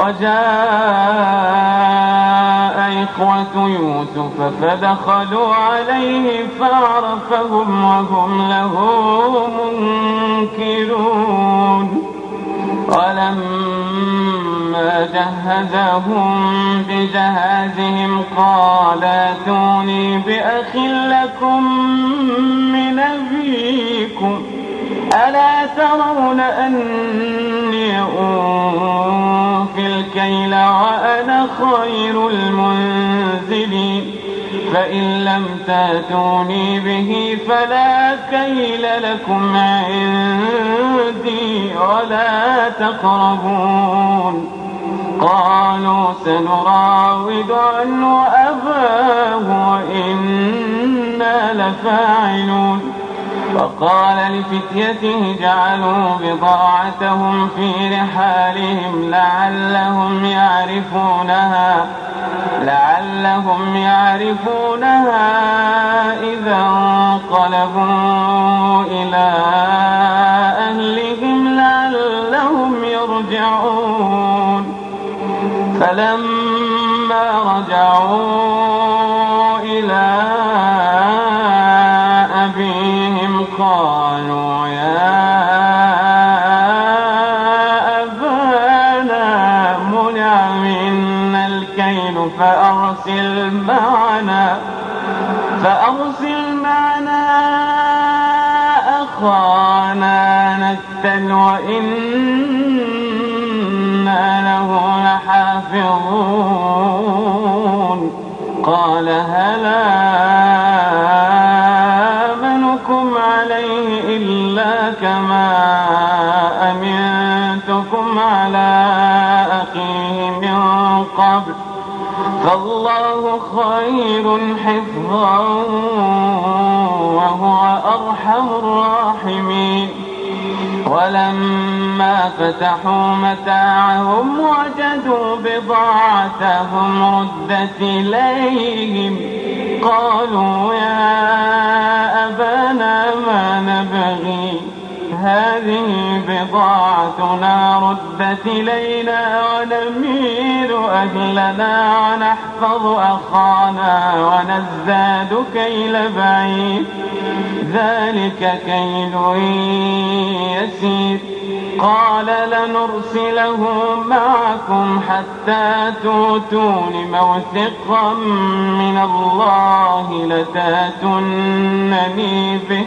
وجاء إخوة يوسف فدخلوا عليه فعرفهم وهم له منكرون. ولما جهزهم بجهازهم قال أتوني بأخ لكم من أبيكم؟ ألا ترون أني أوفي الكيل وأنا خير المنزلين. فإن لم تأتوني به فلا كيل لكم عندي ولا تقربون. قالوا سنراود عنه أباه وإنا لفاعلون. فقال لفتيته جعلوا بضاعتهم في رحالهم لعلهم يعرفونها لعلهم يعرفونها إذا انقلبوا إلى أهلهم لعلهم يرجعون. فلما رجعوا فأرسل معنا فأرسل معنا أخانا نكتل وإنا له لحافظون. قال هلا آمنكم عليه إلا كما أمنتكم على أخيه من قبل؟ فالله خير حفظا وهو أرحم الراحمين. ولما فتحوا متاعهم وجدوا بضاعتهم ردت إليهم قالوا يا بضاعتنا ردت إلينا ونمير أهلنا ونحفظ أخانا ونزداد كيل بعيد. ذلك كيل يسير. قال لنرسله معكم حتى توتون موثقا من الله لتاتونني به.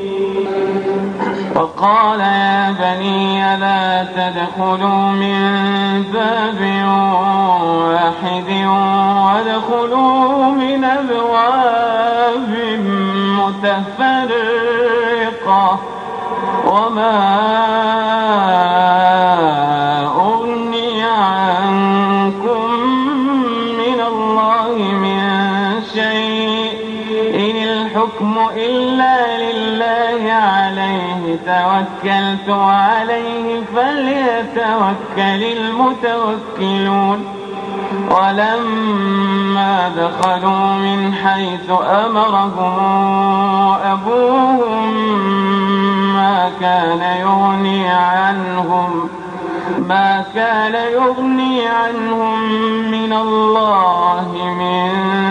وقال يا بني لا تدخلوا من باب واحد وادخلوا من أبواب متفرقة. وما الحكم إلا لله عليه. توكلت عليه فليتوكل المتوكلون. ولما دخلوا من حيث أمرهم أبوهم ما كان يغني عنهم ما كان يغني عنهم من الله من